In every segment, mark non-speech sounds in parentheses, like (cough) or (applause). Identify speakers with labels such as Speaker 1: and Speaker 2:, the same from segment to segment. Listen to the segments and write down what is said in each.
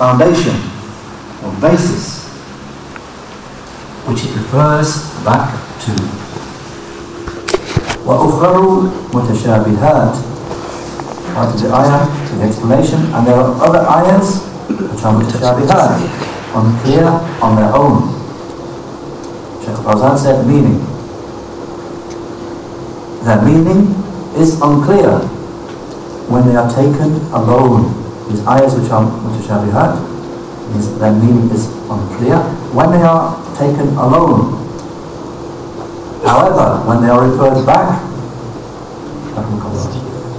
Speaker 1: foundation or basis which it refers back to. وأخر متشابهات Part of the ayah to the explanation and there are other ayahs which are mutashabihat, unclear on their own. Shaykh Fawzan said meaning. Their meaning is unclear when they are taken alone. These ayahs which are mutashabihat, means their meaning is unclear when they are taken alone. However, when they are referred back,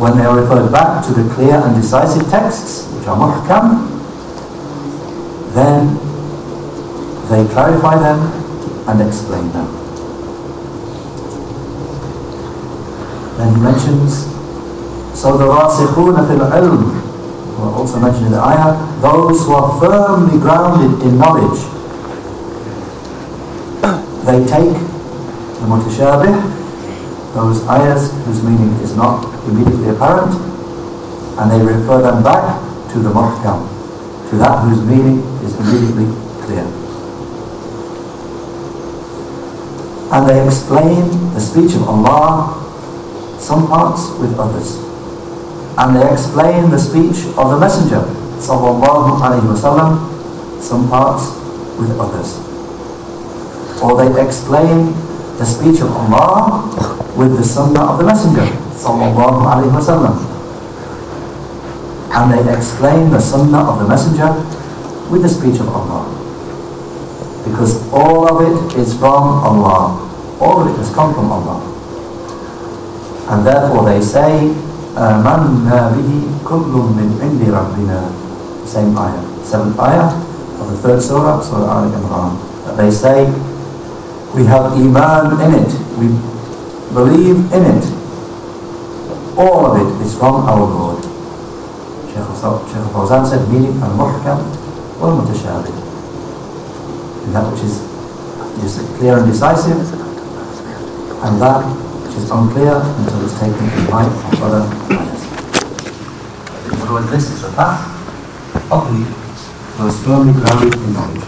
Speaker 1: when they are referred back to the clear and decisive texts, which are muhkam, then they clarify them and explain them. Then he mentions, so the rasikhuna fil ilm, who are also mentioned in the ayah, those who are firmly grounded in knowledge, (coughs) they take the mutashabih, those ayahs whose meaning is not immediately apparent, and they refer them back to the muhkam, to that whose meaning is immediately clear. And they explain the speech of Allah, some parts with others. And they explain the speech of the Messenger, sallallahu wasallam, some parts with others. Or they explain the speech of Allah with the Sunnah of the Messenger, sallallahu alayhi wasallam. And they explain the Sunnah of the Messenger with the speech of Allah. Because all of it is from Allah. All of it has come from Allah. And therefore they say, آمنا به كل من عند ربنا. Same ayah. Seventh ayah of the third surah, Surah Al Imran. That they say, we have iman in it. We believe in it. All of it is from our Lord. Shaykh Fawzan said, meaning al-muhkam wal-mutashabih. And that which is, is clear and decisive, and that which is unclear until it's taken in light of other matters. Words, this is the path of the those firmly grounded in knowledge.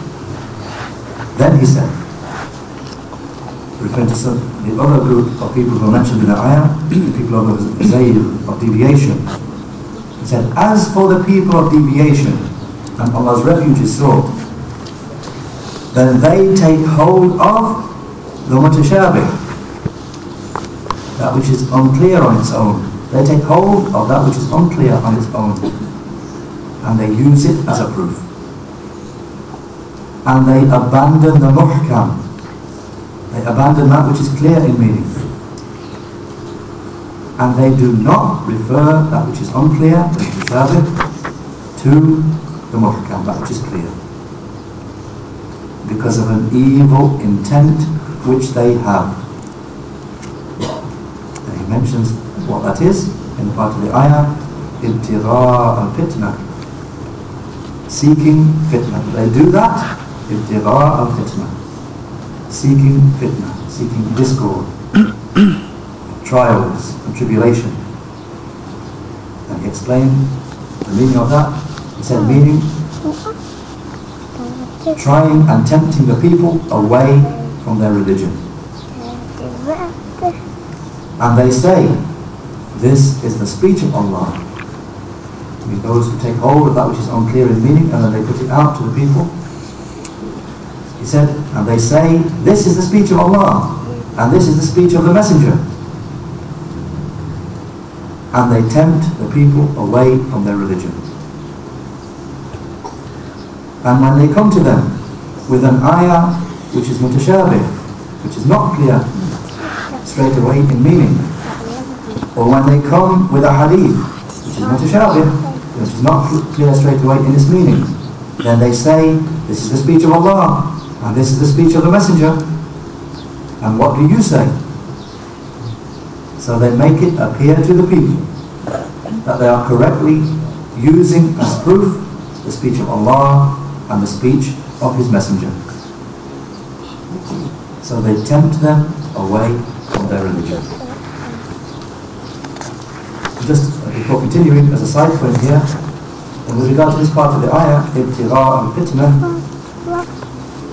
Speaker 1: Then he said, referring to some, the other group of people who are mentioned in the ayah, the people of Zaygh, of deviation. He said, as for the people of deviation, and Allah's refuge is sought, then they take hold of the mutashabih, that which is unclear on its own. They take hold of that which is unclear on its own, and they use it as a proof. And they abandon the muhkam, they abandon that which is clear in meaning. And they do not refer that which is unclear, to the muhkam, that which is clear. Because of an evil intent which they have. He mentions what that is in the part of the ayah, ibtigha al-fitna. Seeking fitna. They do that, ibtigha al-fitna seeking fitna, seeking discord, (coughs) trials and tribulation. And he explained the meaning of that. He said meaning trying and tempting the people away from their religion. And they say, this is the speech of Allah. I mean, those who take hold of that which is unclear in meaning and then they put it out to the people he said, and they say, this is the speech of Allah, and this is the speech of the Messenger. And they tempt the people away from their religion. And when they come to them with an ayah which is mutashabih, which is not clear straight away in meaning, or when they come with a hadith which is not a mutashabih, which is not clear straight away in its meaning, then they say, this is the speech of Allah, and this is the speech of the messenger. And what do you say? So they make it appear to the people that they are correctly using as proof the speech of Allah and the speech of His Messenger. So they tempt them away from their religion. Just before continuing, as a side point here, with regard to this part of the ayah, ibtigha al-fitnah,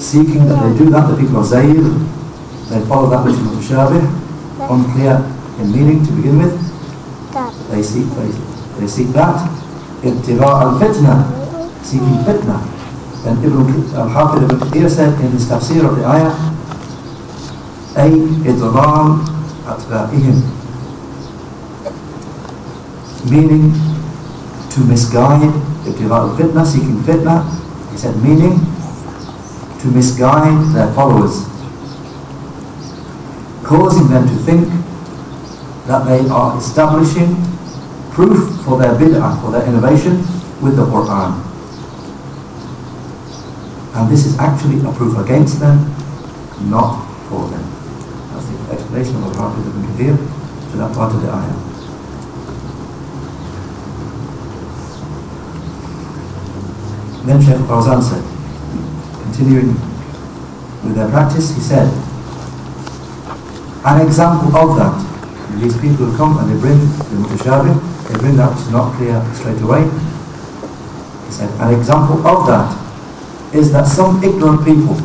Speaker 1: seeking that they do that, the people of Zaygh, they follow that which is mutashabih, unclear in meaning to begin with, they seek, they, they seek that, ibtigha al-fitnah, seeking fitnah. And Ibn al-Hafid ibn Kathir said in his tafsir of the ayah, أي إضلال أتباعهم meaning to misguide, ibtigha al-fitnah, seeking fitnah, he said meaning to misguide their followers, causing them to think that they are establishing proof for their bid'ah, for their innovation with the Qur'an. And this is actually a proof against them, not for them. The the Ibn Kathir to that part of the ayah. Then Shaykh Fawzan said, continuing with their practice, he said, an example of that, these people come and they bring the mutashabih, they bring that which is not clear straight away. He said, an example of that is that some ignorant people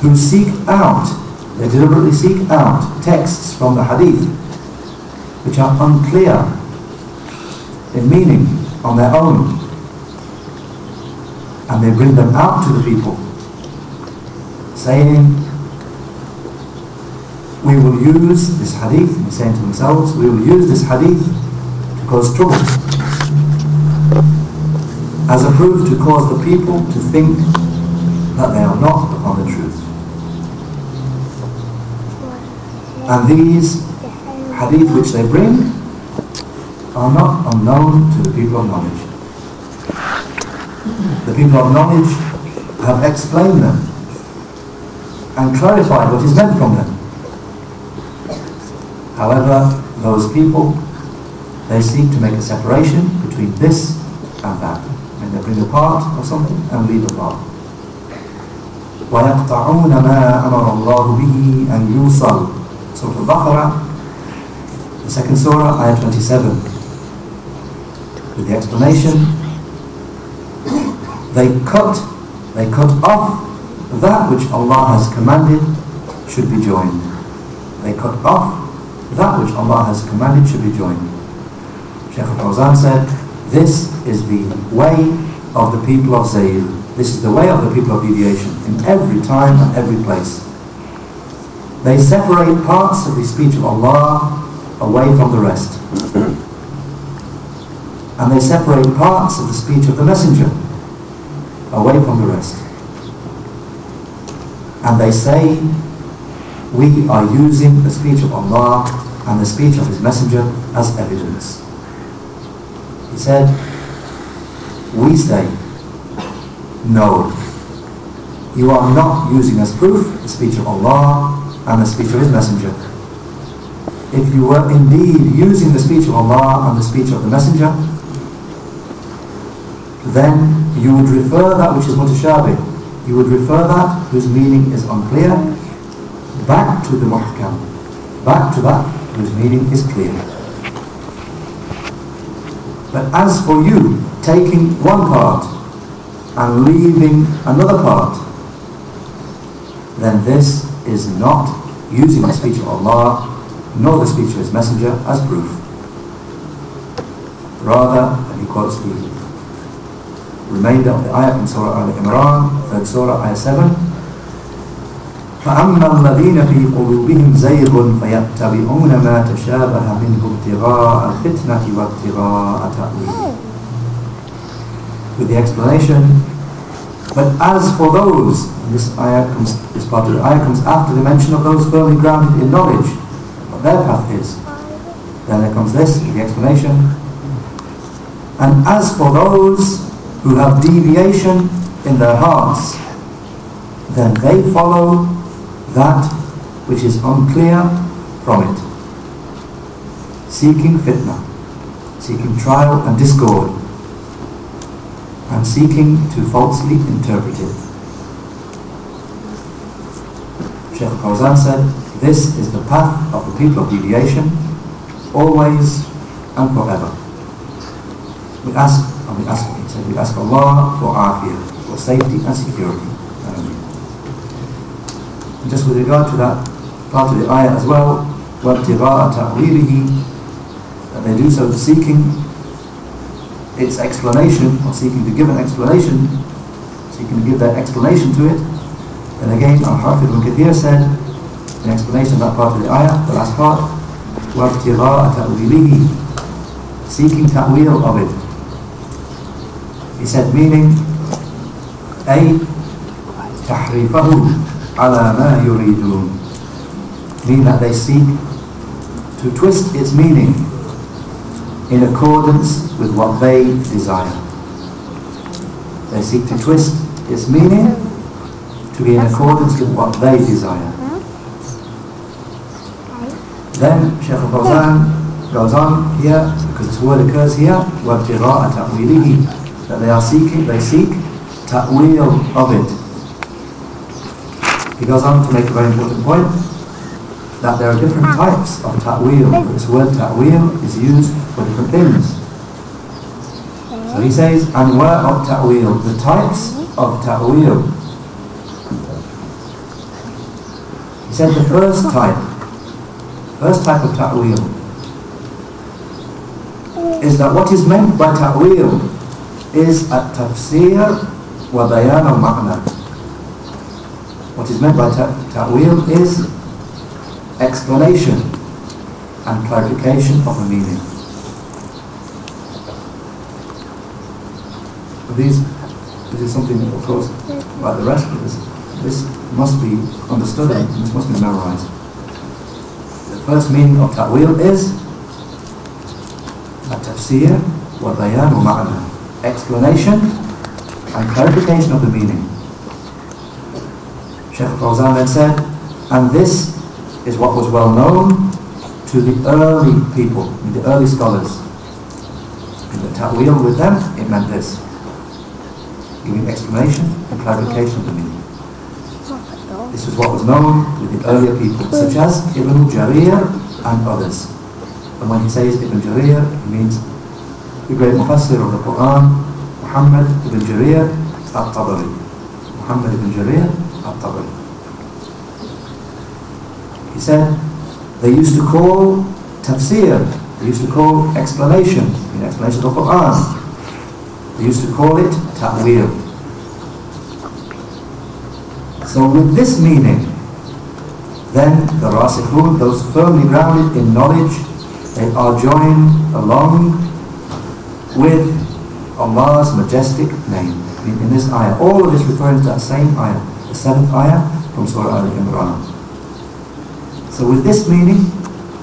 Speaker 1: who seek out, they deliberately seek out texts from the hadith which are unclear in meaning on their own and they bring them out to the people saying we will use this hadith, and saying to themselves, we will use this hadith to cause trouble as a proof to cause the people to think that they are not upon the truth. And these hadith which they bring are not unknown to the people of knowledge. The people of knowledge have explained them and clarified what is meant from them. However, those people, they seek to make a separation between this and that and they bring a part of something and leave a part. ويقطعون ما أمر الله به أن يوصل Surah Al-Baqarah, the second surah, ayah 27. With the explanation, they cut, they cut off that which Allah has commanded should be joined. They cut off that which Allah has commanded should be joined. Shaykh al-Fawzan said, this is the way of the people of Zaygh. This is the way of the people of deviation in every time and every place. They separate parts of the speech of Allah away from the rest. And they separate parts of the speech of the messenger away from the rest. And they say, we are using the speech of Allah and the speech of His messenger as evidence. He said, we say, no. You are not using as proof the speech of Allah and the speech of His messenger. If you were indeed using the speech of Allah and the speech of the messenger, then you would refer that which is mutashabih, you would refer that whose meaning is unclear back to the muhkam, back to that whose meaning is clear. But as for you taking one part and leaving another part, then this is not using the speech of Allah nor the speech of His Messenger as proof. Rather, and he quotes the remainder of the ayah from Surah Al-Imran, third Surah, ayah 7, فأما الذين في قلوبهم زيغ فيتبعون ما تشابه منه ابتغاء الفتنة وابتغاء تأويله With the explanation, but as for those, this ayah comes, this part of the ayah comes after the mention of those firmly grounded in knowledge, what their path is. Then there comes this, the explanation. And as for those who have deviation in their hearts, then they follow that which is unclear from it, seeking fitna, seeking trial and discord, and seeking to falsely interpret it. Sheikh Fawzan said, this is the path of the people of deviation, always and forever. We ask, and we ask, he said, we ask Allah for afiyah, for safety and security. Um, and just with regard to that part of the ayah as well, وَابْتِغَاءَ تَأْوِيلِهِ That they do so seeking its explanation, or seeking to give an explanation, seeking to give that explanation to it. And again, Al-Hafidh al-Kathir said, in explanation of that part of the ayah, the last part, وَابْتِغَاءَ تَعْوِيلِهِ Seeking ta'wil of it. He said, meaning, أي تحريفه على ما يريدون mean that they seek to twist its meaning in accordance with what they desire. They seek to twist its meaning to be in accordance with what they desire. Then Shaykh al-Fawzan goes on here, because this word occurs here, وَابْتِغَاءَ تَأْوِيلِهِ That they are seeking, they seek ta'wil of it. He goes on to make a very important point, that there are different types of ta'wil. This word ta'wil is used different things. So he says, anwa of ta'wil, the types of ta'wil. He said the first type, first type of ta'wil, is that what is meant by ta'wil is a tafsir wa bayan al-ma'na. What is meant by ta'wil is explanation and clarification of a meaning. These, this is something, of course, like the rest of this, this must be understood and this must be memorized. The first meaning of ta'wil is a tafsir wa bayan wa ma'na. Explanation and clarification of the meaning. Sheikh Fawzan then said, and this is what was well known to the early people, the early scholars. In the ta'wil with them, it meant this. Giving explanation and clarification of the meaning. This is what was known with the earlier people, such as Ibn Jarir and others. And when he says Ibn Jarir, he means the great Mufassir of the Quran, Muhammad ibn Jarir al-Tabari. Muhammad ibn Jarir al-Tabari. He said they used to call tafsir, they used to call explanation, in explanation of the Quran. They used to call it ta'wil. So with this meaning, then the rasikhun, those firmly grounded in knowledge, they are joined along with Allah's majestic name. In, in this ayah, all of this referring to that same ayah, the seventh ayah from Surah Al-Imran. So with this meaning,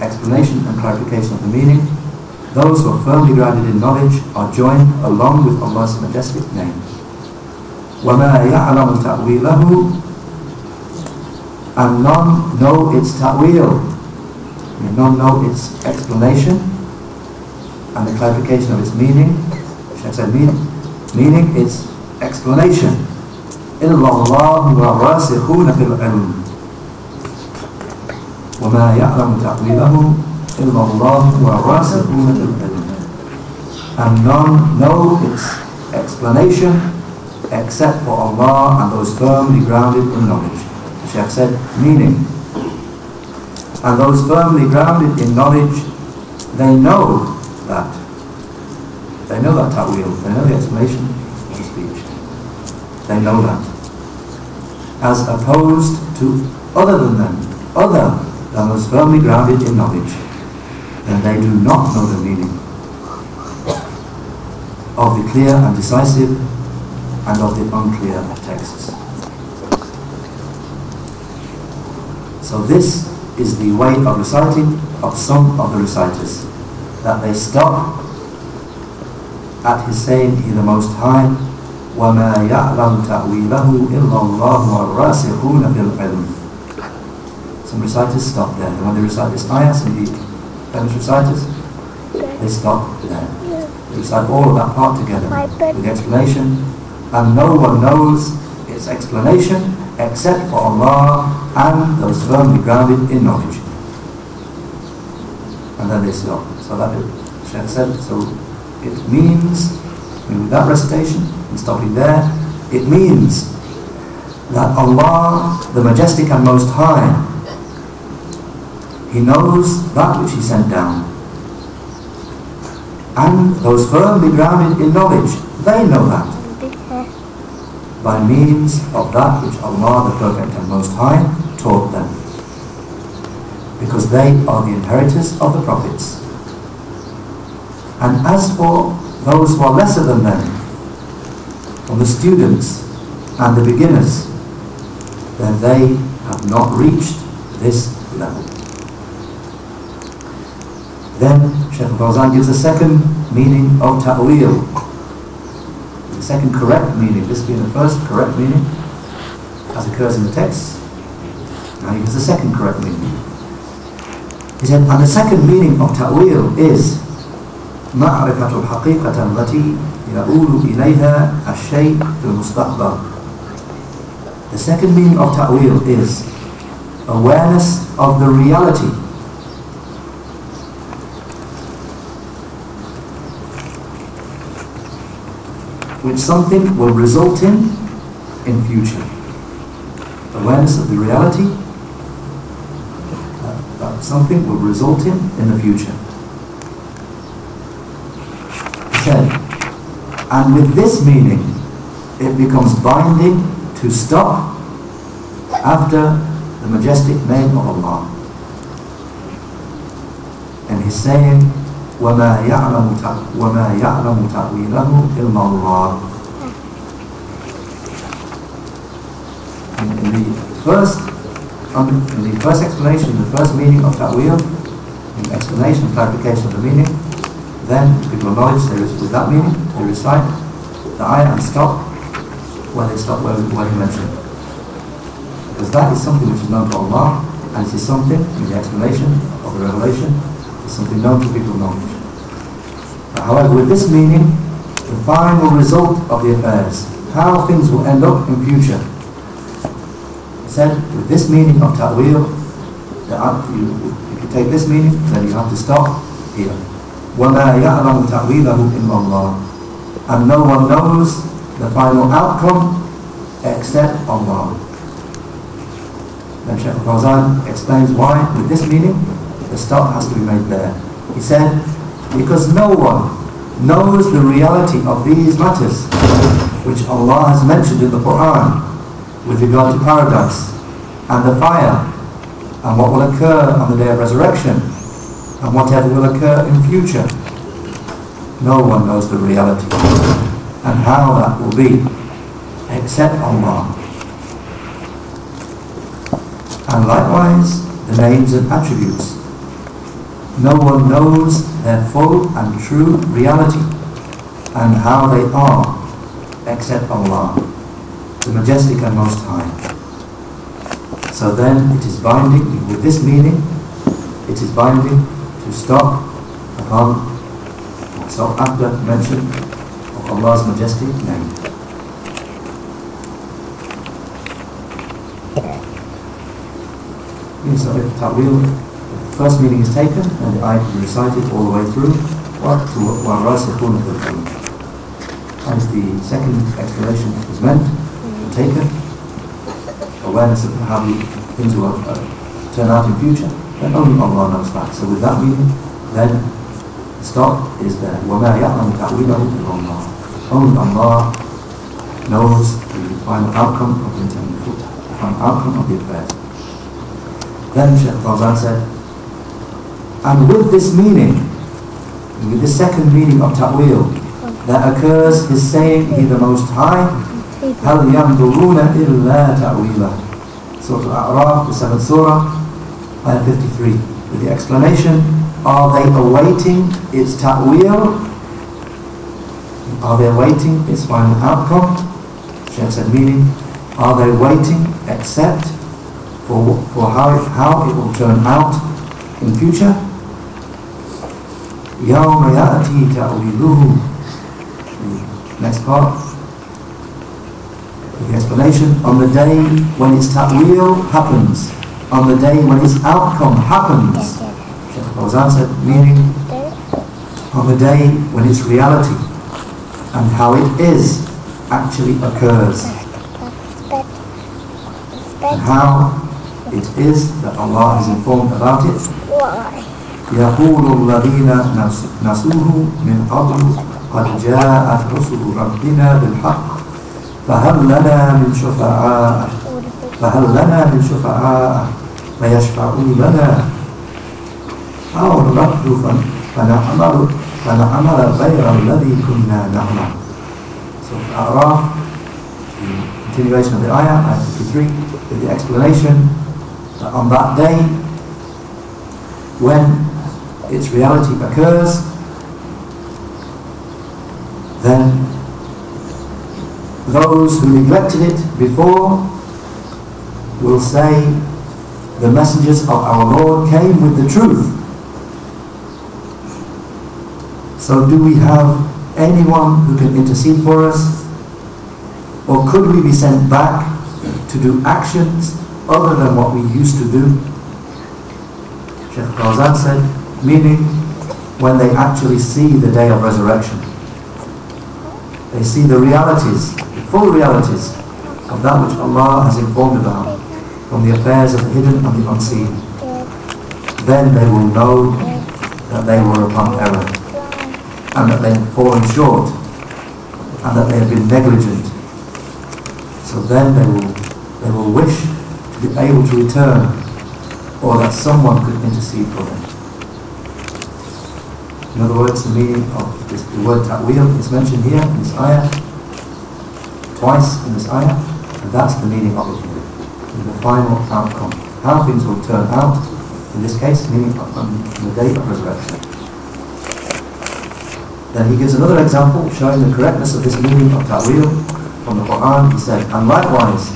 Speaker 1: explanation and clarification of the meaning, those who are firmly grounded in knowledge are joined along with Allah's majestic name. وَمَا يَعْلَمُ تَأْوِيلَهُ And none know its ta'wil. And none know its explanation and the clarification of its meaning. Should I say meaning? Meaning its explanation. إِلَّا اللَّهُ وَالرَّاسِخُونَ فِي الْعِلْمِ وَمَا يَعْلَمُ تَأْوِيلَهُ illallah wa rasikuna And none know its explanation except for Allah and those firmly grounded in knowledge. The Sheikh said, meaning. And those firmly grounded in knowledge, they know that. They know that ta'wil, they know the explanation of the speech. They know that. As opposed to other than them, other than those firmly grounded in knowledge then they do not know the meaning of the clear and decisive and of the unclear texts. So this is the way of reciting of some of the reciters, that they stop at his saying, He the Most High, وَمَا يَعْلَمْ تَأْوِيلَهُ إِلَّا اللَّهُ وَالرَّاسِخُونَ فِي الْعِلْمِ Some reciters stop there. And when they recite this ayah, some famous reciters, they stop there. They recite all of that part together with the explanation, and no one knows its explanation except for Allah and those firmly grounded in knowledge. And then they stop. So that is, Shaykh said, so it means, with that recitation, and stopping there, it means that Allah, the Majestic and Most High, He knows that which He sent down. And those firmly grounded in knowledge, they know that. By means of that which Allah, the Perfect and Most High, taught them. Because they are the inheritors of the prophets. And as for those who are lesser than them, from the students and the beginners, then they have not reached this level. Then Shaykh Fawzan gives a second meaning of ta'wil. The second correct meaning, this being the first correct meaning, as occurs in the text. Now he gives the second correct meaning. He said, and the second meaning of ta'wil is معرفة الحقيقة التي يؤول إليها الشيء في المستقبل. The second meaning of ta'wil is awareness of the reality which something will result in in future. Awareness of the reality that something will result in in the future. He said, and with this meaning, it becomes binding to stop after the majestic name of Allah. And he's saying, وما يعلم وما يعلم تأويله إلا الله. In, in the first, in the first explanation, the first meaning of ta'wil, in explanation, clarification of the meaning, then people of knowledge, they, with that meaning, they recite the ayah and stop where they stop where, where he mentioned. Because that is something which is known to Allah, and it is something, in the explanation of the revelation, is something known to people of knowledge. However, with this meaning, the final result of the affairs, how things will end up in future. He said, with this meaning of ta'wil, if you take this meaning, then you have to stop here. وَمَا يَعْلَمُ تَأْوِيلَهُ إِلَّا اللَّهُ And no one knows the final outcome except Allah. Then Shaykh Fawzan explains why, with this meaning, the stop has to be made there. He said, because no one knows the reality of these matters which Allah has mentioned in the Quran with regard to paradise and the fire and what will occur on the day of resurrection and whatever will occur in future. No one knows the reality and how that will be except Allah. And likewise, the names and attributes. No one knows their full and true reality and how they are except Allah, the Majestic and Most High. So then it is binding, with this meaning, it is binding to stop upon, stop after mention of Allah's majestic name. So if ta'wil, first meaning is taken and the ayat is recited all the way through وَالرَّاسِخُونَ فِي That is the second explanation that was meant and taken. Awareness of how things will uh, turn out in future then only Allah knows that so with that meaning then the stop is there وَمَا يَعْلَمُ تَأْوِيلَهُ إِلَّا اللَّهُ only Allah knows the final outcome of the intended future the final outcome of the affairs. Then Shaykh Fawzan said and with this meaning, with the second meaning of ta'wil, that occurs his saying, He the Most High, هَلْ يَنْظُرُونَ إِلَّا تَعْوِيلَهُ Surah Al-A'raf, the seventh surah, ayah 53, with the explanation, are they awaiting its ta'wil? Are they awaiting its final outcome? Shaykh said, meaning, are they waiting except for, for how, it, how it will turn out in future? يوم يأتي تأويله Next part. The explanation on the day when its ta'wil happens, on the day when its outcome happens. Shaykh Fawzan said, meaning on the day when its reality and how it is actually occurs and how it is that Allah is informed about it يقول الذين نسوه من قبل قد جاءت رسل ربنا بالحق فهل لنا من شفعاء فهل لنا من شفعاء فيشفعوا لنا؟ أو نرد فنعمل فنعمل غير الذي كنا نعمل. So Araf, the continuation of the ayah, ayah 53, with the explanation that on that day, when its reality occurs, then those who neglected it before will say, the messengers of our Lord came with the truth. So do we have anyone who can intercede for us? Or could we be sent back to do actions other than what we used to do? Sheikh Fawzan said, meaning when they actually see the day of resurrection. They see the realities, the full realities of that which Allah has informed about from the affairs of the hidden and the unseen. Then they will know that they were upon error and that they have fallen short and that they have been negligent. So then they will, they will wish to be able to return or that someone could intercede for them. In other words, the meaning of this, the word ta'wil is mentioned here in this ayah, twice in this ayah, and that's the meaning of it in the final outcome. How things will turn out, in this case, meaning on um, the day of resurrection. Then he gives another example showing the correctness of this meaning of ta'wil from the Quran. He said, and likewise,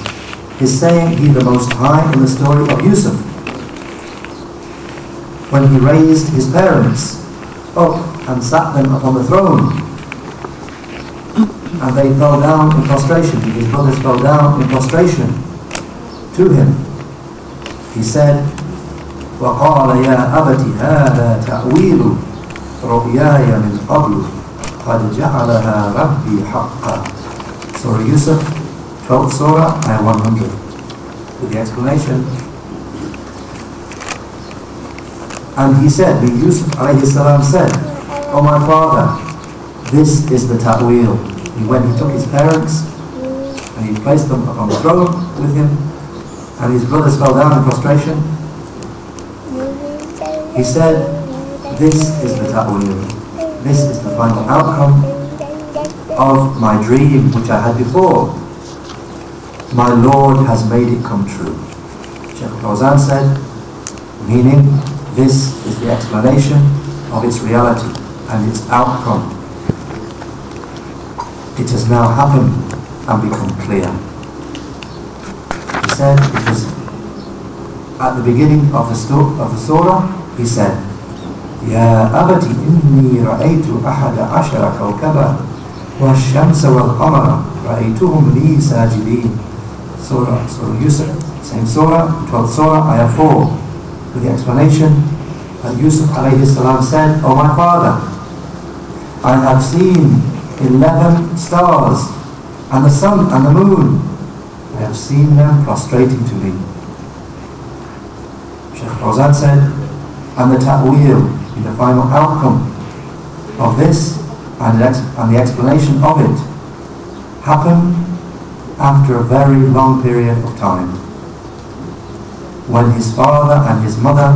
Speaker 1: his saying, He the Most High in the story of Yusuf, when he raised his parents up and sat them upon the throne. And they fell down in prostration. His brothers fell down in prostration to him. He said, وقال يا أبت هذا تأويل رؤياي من قبل قد جعلها ربي حقا Surah Yusuf, 12th Surah, Ayah 100. With the explanation, And he said, the Yusuf alayhi salam said, Oh my father, this is the ta'wil. When he took his parents and he placed them upon the throne with him, and his brothers fell down in prostration, he said, this is the ta'wil. This is the final outcome of my dream which I had before. My Lord has made it come true. Sheikh Fawzan said, meaning this is the explanation of its reality and its outcome. It has now happened and become clear. He said, because at the beginning of the, sto- of the surah, he said, يا أبت إني رأيت أحد عشر كوكبا والشمس والقمر رأيتهم لي ساجدين Surah, Surah Yusuf, same Surah, 12th Surah, Ayah 4 with the explanation that Yusuf alayhi salam said, Oh my father, I have seen 11 stars and the sun and the moon. I have seen them prostrating to me. Sheikh Fawzan said, and the ta'wil, the final outcome of this and and the explanation of it happened after a very long period of time when his father and his mother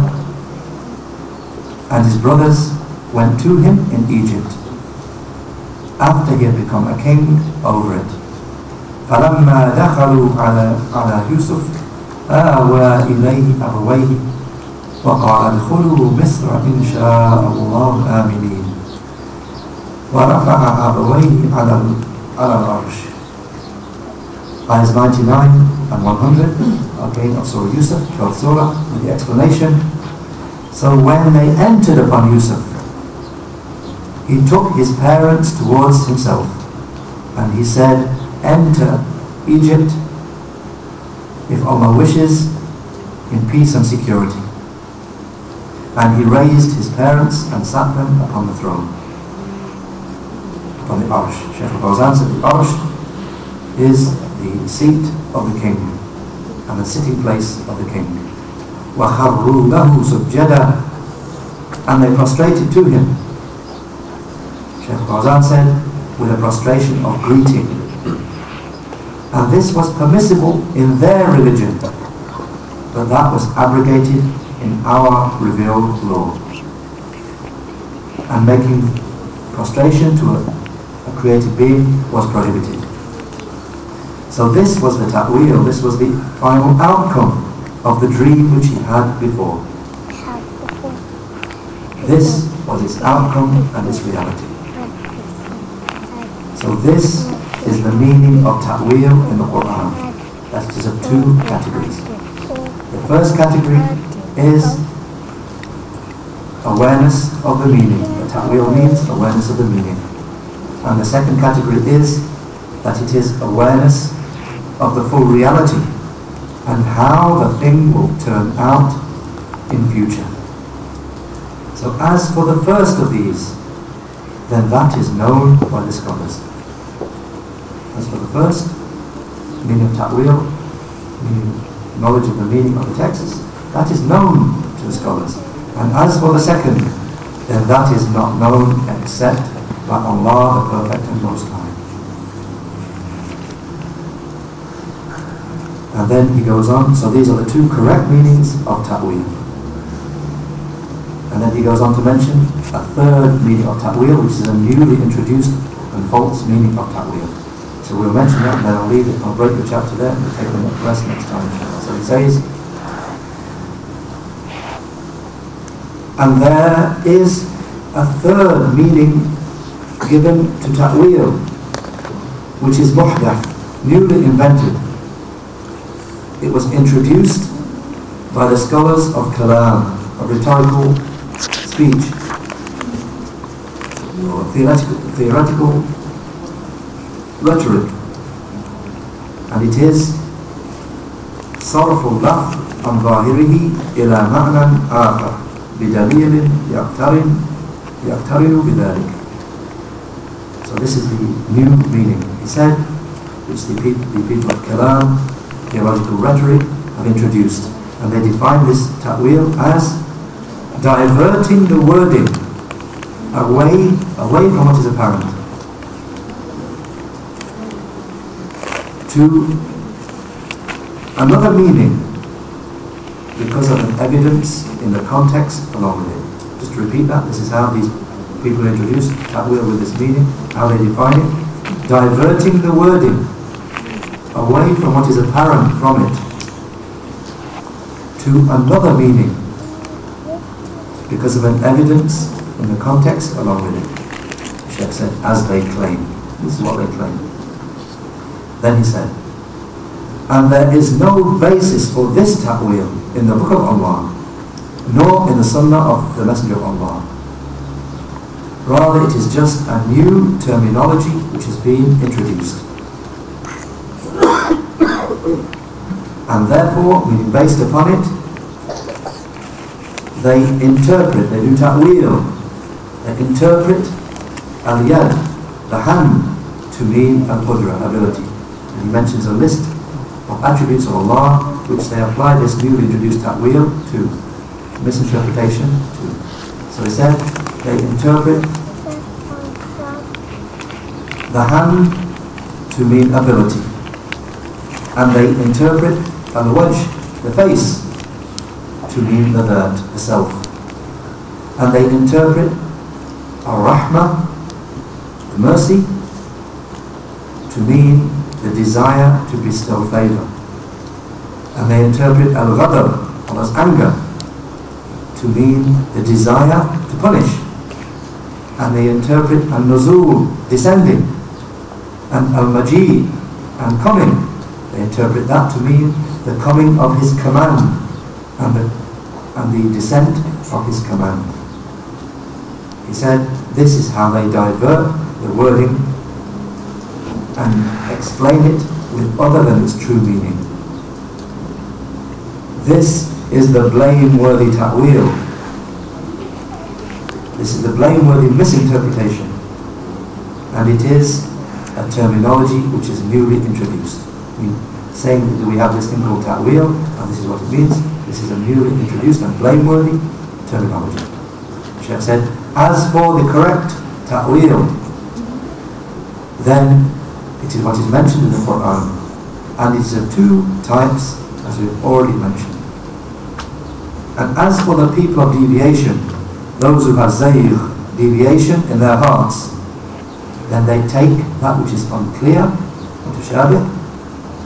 Speaker 1: and his brothers went to him in Egypt after he had become a king over it. فلما دخلوا على على يوسف آوى إليه أبويه وقال ادخلوا مصر إن شاء الله آمنين ورفع أبويه على على العرش Ayahs 99 and 100 again of Surah Yusuf, 12th Surah, with the explanation. So when they entered upon Yusuf, he took his parents towards himself and he said, enter Egypt if Allah wishes in peace and security. And he raised his parents and sat them upon the throne. upon the Arsh. Sheikh al-Fawzan said the Arsh is the seat of the king and the sitting place of the king. وَخَرُّوا لَهُ سُجَّدًا And they prostrated to him. Sheikh Fawzan said, with a prostration of greeting. And this was permissible in their religion, but that was abrogated in our revealed law. And making prostration to a, a created being was prohibited. So this was the ta'wil, this was the final outcome of the dream which he had before. This was its outcome and its reality. So this is the meaning of ta'wil in the Quran. That is of two categories. The first category is awareness of the meaning. The ta'wil means awareness of the meaning. And the second category is that it is awareness of the full reality and how the thing will turn out in future. So as for the first of these, then that is known by the scholars. As for the first, meaning of ta'wil, meaning knowledge of the meaning of the texts, that is known to the scholars. And as for the second, then that is not known except by Allah, the Perfect and Most High. And then he goes on, so these are the two correct meanings of ta'wil. And then he goes on to mention a third meaning of ta'wil, which is a newly introduced and false meaning of ta'wil. So we'll mention that and then I'll leave it, I'll break the chapter there and we'll take the rest next time. So he says, And there is a third meaning given to ta'wil, which is muhdath, newly invented. It was introduced by the scholars of kalam, of rhetorical speech, or theoretical, theoretical rhetoric. And it is صرف اللفظ عن ظاهره إلى معنى آخر بدليل يقترن يقترن بذلك. So this is the new meaning. He said, which the people, the people of Kalam, theological rhetoric, have introduced. And they define this ta'wil as diverting the wording away, away from what is apparent to another meaning because of an evidence in the context along with it. Just to repeat that, this is how these people introduce ta'wil with this meaning, how they define it. Diverting the wording away from what is apparent from it to another meaning because of an evidence in the context along with it. Sheikh said, as they claim. This is what they claim. Then he said, and there is no basis for this ta'wil in the Book of Allah, nor in the Sunnah of the Messenger of Allah. Rather, it is just a new terminology which has been introduced. And therefore, based upon it, they interpret, they do ta'wil, they interpret al-yad, the hand, to mean al-qudra, ability. And he mentions a list of attributes of Allah which they apply this newly introduced ta'wil to misinterpretation to. So he said they interpret the hand to mean ability and they interpret al-wajh, the face, to mean the that, the self. And they interpret ar-rahmah, the mercy, to mean the desire to bestow favor. And they interpret al-ghadab, Allah's anger, to mean the desire to punish. And they interpret al-nuzul, descending, and al-majid, and coming. They interpret that to mean the coming of his command and the, and the descent of his command. He said, this is how they divert the wording and explain it with other than its true meaning. This is the blameworthy ta'wil. This is the blameworthy misinterpretation. And it is a terminology which is newly introduced. Saying that we have this thing called ta'wil, and this is what it means. This is a newly introduced and blameworthy terminology. Sheikh said, as for the correct ta'wil, then it is what is mentioned in the Quran. And it is of two types, as we've already mentioned. And as for the people of deviation, those who have zaygh, deviation in their hearts, then they take that which is unclear, mutashabih,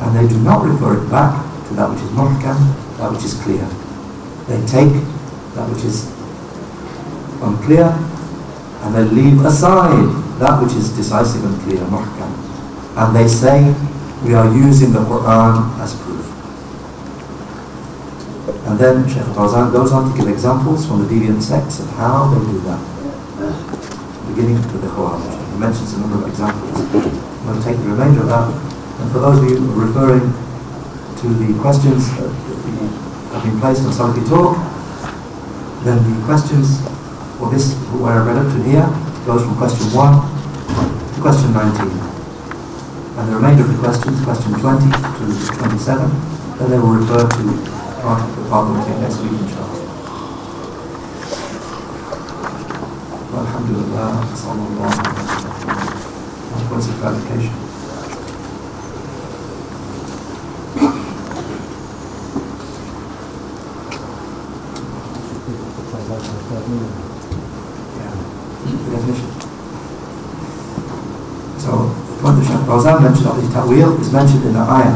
Speaker 1: and they do not refer it back to that which is muhkam, that which is clear. They take that which is unclear and they leave aside that which is decisive and clear, muhkam. And they say, we are using the Quran as proof. And then Shaykh Fawzan goes on to give examples from the deviant sects of how they do that. Beginning with the Quran. He mentions a number of examples. To take the remainder of that. And for those of you referring to the questions that have been placed on Salafi Talk, then the questions for this, where I read up to here, goes from question 1 to question 19. And the remainder of the questions, question 20 to 27, then they will refer to part of the problem next week, inshallah. Alhamdulillah, sallallahu points of clarification. So, the point that Shaykh Fawzan mentioned of the ta'wil is mentioned in the ayah.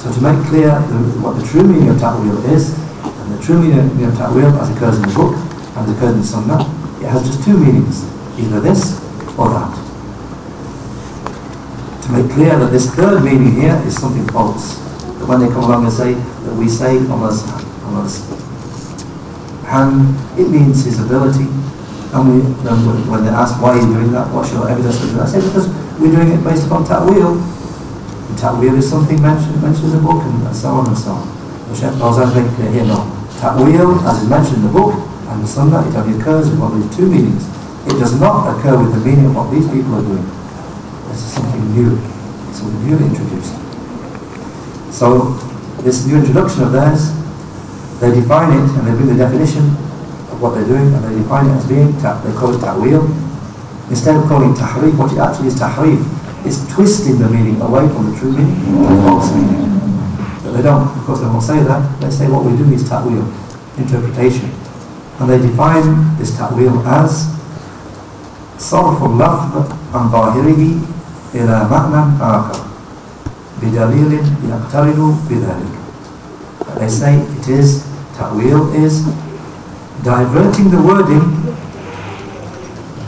Speaker 1: So to make clear the, what the true meaning of ta'wil is, and the true meaning of ta'wil as occurs in the book and as occurs in the sunnah, it has just two meanings, either this or that to make clear that this third meaning here is something false. That when they come along and say that we say Allah's, Allah's hand, it means His ability. And we, when they ask why he's doing that, what's your evidence for that? I say because we're doing it based upon ta'wil. And ta'wil is something mentioned, mentioned in the book and so on and so on. The Shaykh Fawzan making clear here, no. Ta'wil, as is mentioned in the book and the sunnah, it only occurs with one of these two meanings. It does not occur with the meaning of what these people are doing. This is something new, It's something new introduced. So this new introduction of theirs, they define it and they bring the definition of what they're doing and they define it as being, they call it ta'wil. Instead of calling tahrif, what it actually is tahrif, is twisting the meaning away from the true meaning to the false meaning. But they don't, of course they won't say that, they say what we're doing is ta'wil, interpretation. And they define this ta'wil as صرف اللفظ عن ظاهره إلى معنى آخر بدليل يقترن بذلك. they say it is, ta'wil is diverting the wording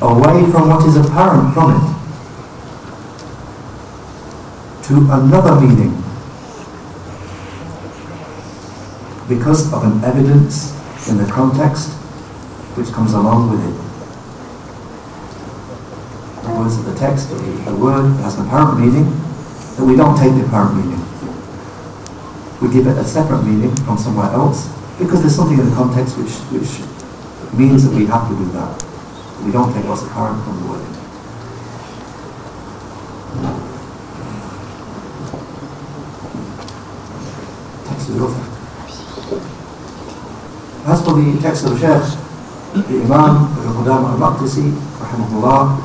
Speaker 1: away from what is apparent from it to another meaning because of an evidence in the context which comes along with it words of the text, the, the word has an apparent meaning, that we don't take the apparent meaning. We give it a separate meaning from somewhere else, because there's something in the context which, which means that we have to do that. We don't take what's apparent from the word. Text of the. As for the text of the Shaykh, the Imam, Ibn Qudamah al-Maqdisi, rahimahullah,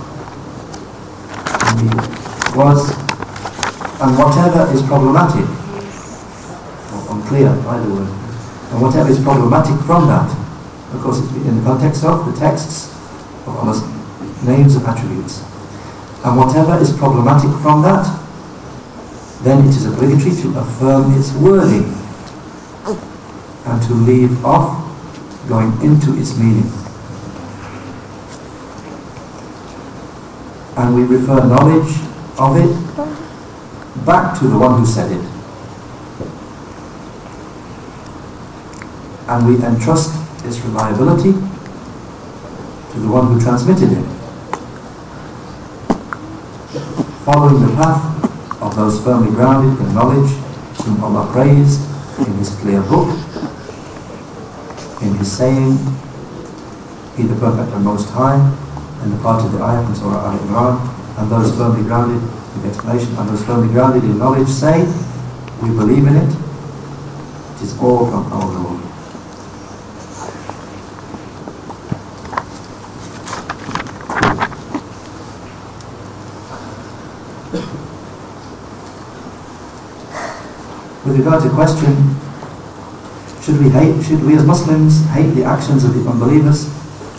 Speaker 1: was, and whatever is problematic, or unclear, either way, and whatever is problematic from that, of course it's in the context of the texts of Allah's names and attributes. And whatever is problematic from that, then it is obligatory to affirm its wording and to leave off going into its meaning. and we refer knowledge of it back to the one who said it. And we entrust its reliability to the one who transmitted it. Following the path of those firmly grounded in knowledge whom Allah praised in His clear book, in His saying, He the Perfect and Most High, in the part of the ayah from Surah Al-Imran, and those firmly grounded, in explanation, and those firmly grounded in knowledge say, we believe in it, it is all from our Lord. With regard to the question, should we hate, should we as Muslims hate the actions of the unbelievers,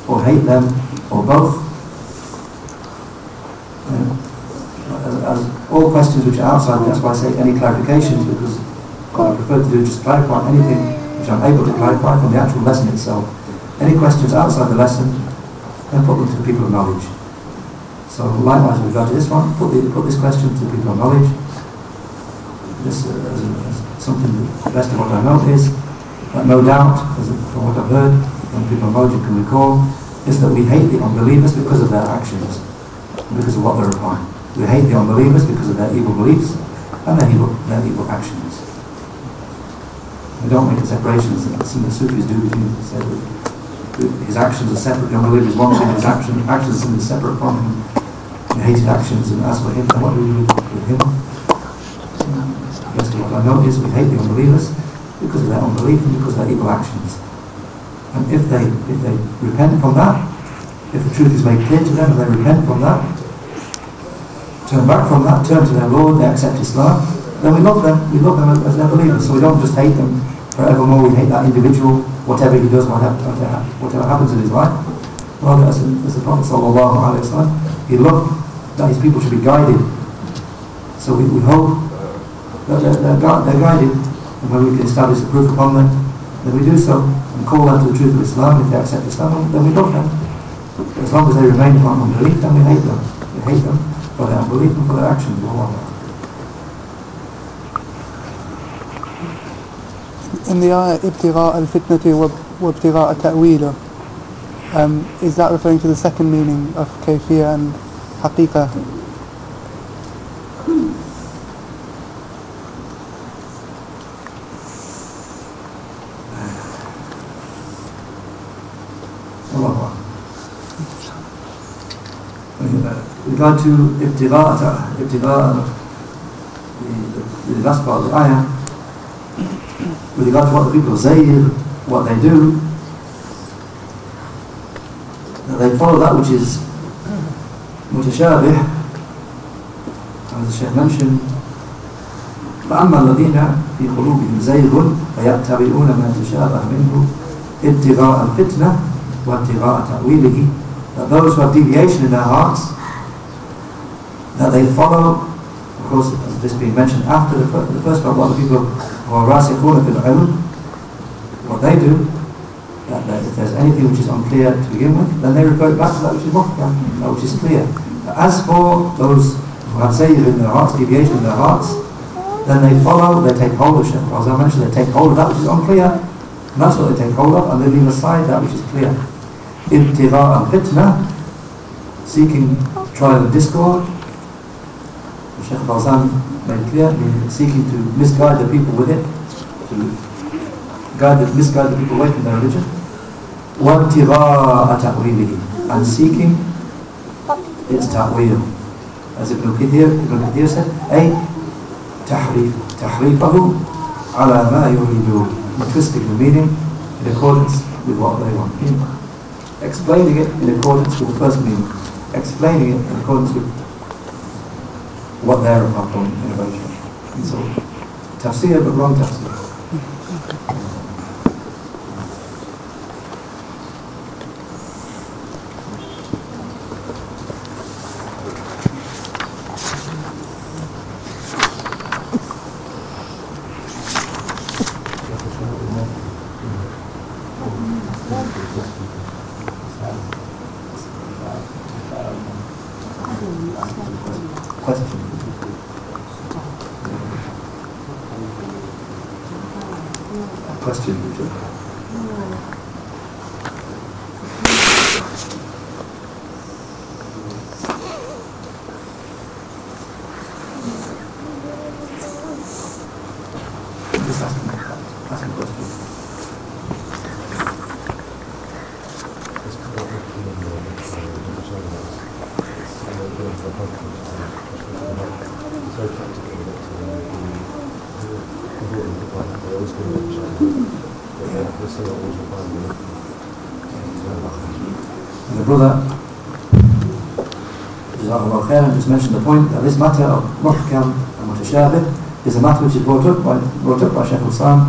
Speaker 1: or hate them, or both? Uh, as, as all questions which are outside, that's why I say any clarifications, because what I prefer to do is just clarify anything which I'm able to clarify from the actual lesson itself. Any questions outside the lesson, then put them to the people of knowledge. So likewise with regard to this one, put, the, put this question to the people of knowledge. This, uh, as, as something the best of what I know is, that no doubt, from what I've heard, from people of knowledge can recall, is that we hate the unbelievers because of their actions, because of what they're applying. We hate the unbelievers because of their evil beliefs and their evil, their evil actions. We don't make a separation as some of the Sufis do between say that his actions are separate, the unbeliever is one his action, actions are separate from him. He hated actions and as for him, what do we do with him? Yes, what I know is we hate the unbelievers because of their unbelief and because of their evil actions. And if they if they repent from that, if the truth is made clear to them and they repent from that, turn back from that, turn to their Lord, they accept Islam, then we love them, we love them as their believers. So we don't just hate them forevermore, we hate that individual, whatever he does, whatever, whatever happens in his life. Rather, as, the Prophet sallallahu alaihi wasallam, he loved that his people should be guided. So we, we hope they're, they're, they're guided, and when we can establish the proof upon them, then we do so and call them to the truth of Islam. If they accept Islam, then we love them. As long as they remain upon unbelief, then we hate them. We hate them for their unbelief and for their actions.
Speaker 2: In the ayah, ibtigha al-fitnati wa ibtigha ta'wila, um, is that referring to the second meaning of kayfiyya and haqiqah?
Speaker 1: regard to ibtigha, ibtigha the, the last part of the ayah, with regard to what the people say, what they do, that they follow that which is mutashabih, as the Shaykh mentioned, فأما الذين في قلوبهم زيغ فيتبعون ما تشابه منه ابتغاء الفتنة وابتغاء تأويله that those who have deviation in their hearts that they follow of course as this being mentioned after the, the first part what the people who are rasikhuna fil ilm what they do that, that if there's anything which is unclear to begin with then they revert back to that which is muhkam that which is clear as for those who have zaygh in their hearts deviation in their hearts then they follow, they take hold of As I mentioned, they take hold of that which is unclear, and that's what they take hold of, and they leave aside that which is clear. Ibtigha al-fitna, seeking trial and discord, Shaykh Fawzan made clear, seeking to misguide the people with it, to guide the, misguide the people away from their religion. وَابْتِغَاءَ تَأْوِيلِهِ And seeking its ta'wil. As Ibn Kathir, Ibn Kathir said, أي تحريف تحريفه على ما يريدون twisting the meaning in accordance with what they want explaining it in accordance with the first meaning explaining it in accordance with what they're about upon innovation and so tafsir but wrong tafsir The brother just mentioned the point that this matter of muhkam and mutashabih is a matter which is brought up by, brought up by Shaykh Hassan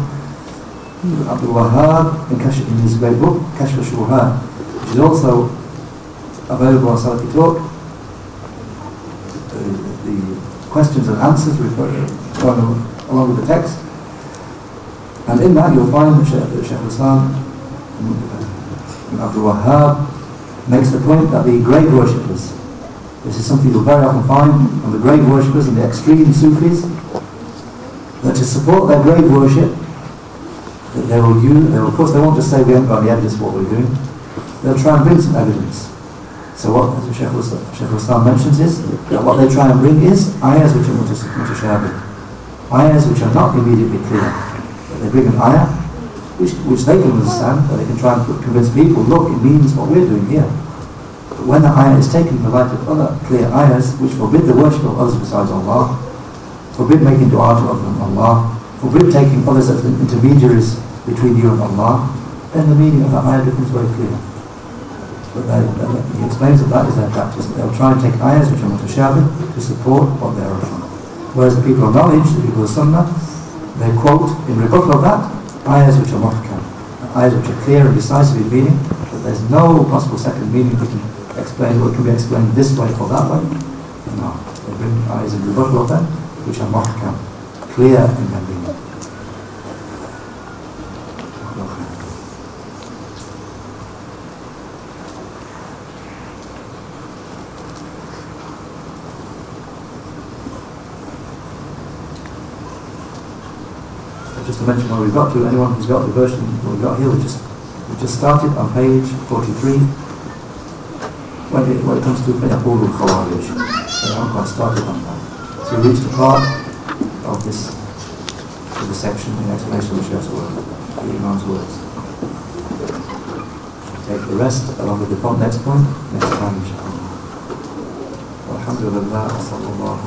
Speaker 1: Abdul Wahab in, Kash, in his great book, Kashf al-Shuhat, which is also available on Salafi Talk. Questions and answers refer, going along with the text. And in that you'll find that Shaykh, al-Islam uh, Abdul Wahhab makes the point that the grave worshippers, this is something you'll very often find on the grave worshippers and the extreme Sufis, that to support their grave worship, they will use, they will, of course they won't just say we haven't got any evidence what we're doing, they'll try and bring some evidence. So what as Sheikh Islam mentions is that what they try and bring is ayahs which are mutashabih, ayahs which are not immediately clear. But they bring an ayah which, which they can understand, that they can try and convince people, look, it means what we're doing here. But when the ayah is taken in the light of other clear ayahs which forbid the worship of others besides Allah, forbid making dua to other than Allah, forbid taking others as intermediaries between you and Allah, then the meaning of that ayah becomes very clear. But they, he explains that that is their practice. They'll try and take ayahs which are mutashabih to support what they're offering. Whereas the people of knowledge, the people of sunnah, they quote in rebuttal of that ayahs which are muhkam, ayahs which are clear and decisive in meaning, that there's no possible second meaning we can explain, it can be explained this way or that way. No. They bring ayahs in rebuttal of them, which are muhkam, clear in their meaning. just to mention where we've got to, anyone who's got the version we've got here, we just we just started on page 43. When it, when it comes to Yaqul al-Khawarij, we haven't quite started on that. So we reached a part of this the section in explanation of the Sheikh's word, the Imam's words. Take the rest along with the next point next time, inshallah. Alhamdulillah, sallallahu